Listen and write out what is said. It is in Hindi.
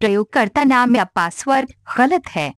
प्रयोगकर्ता नाम या पासवर्ड गलत है।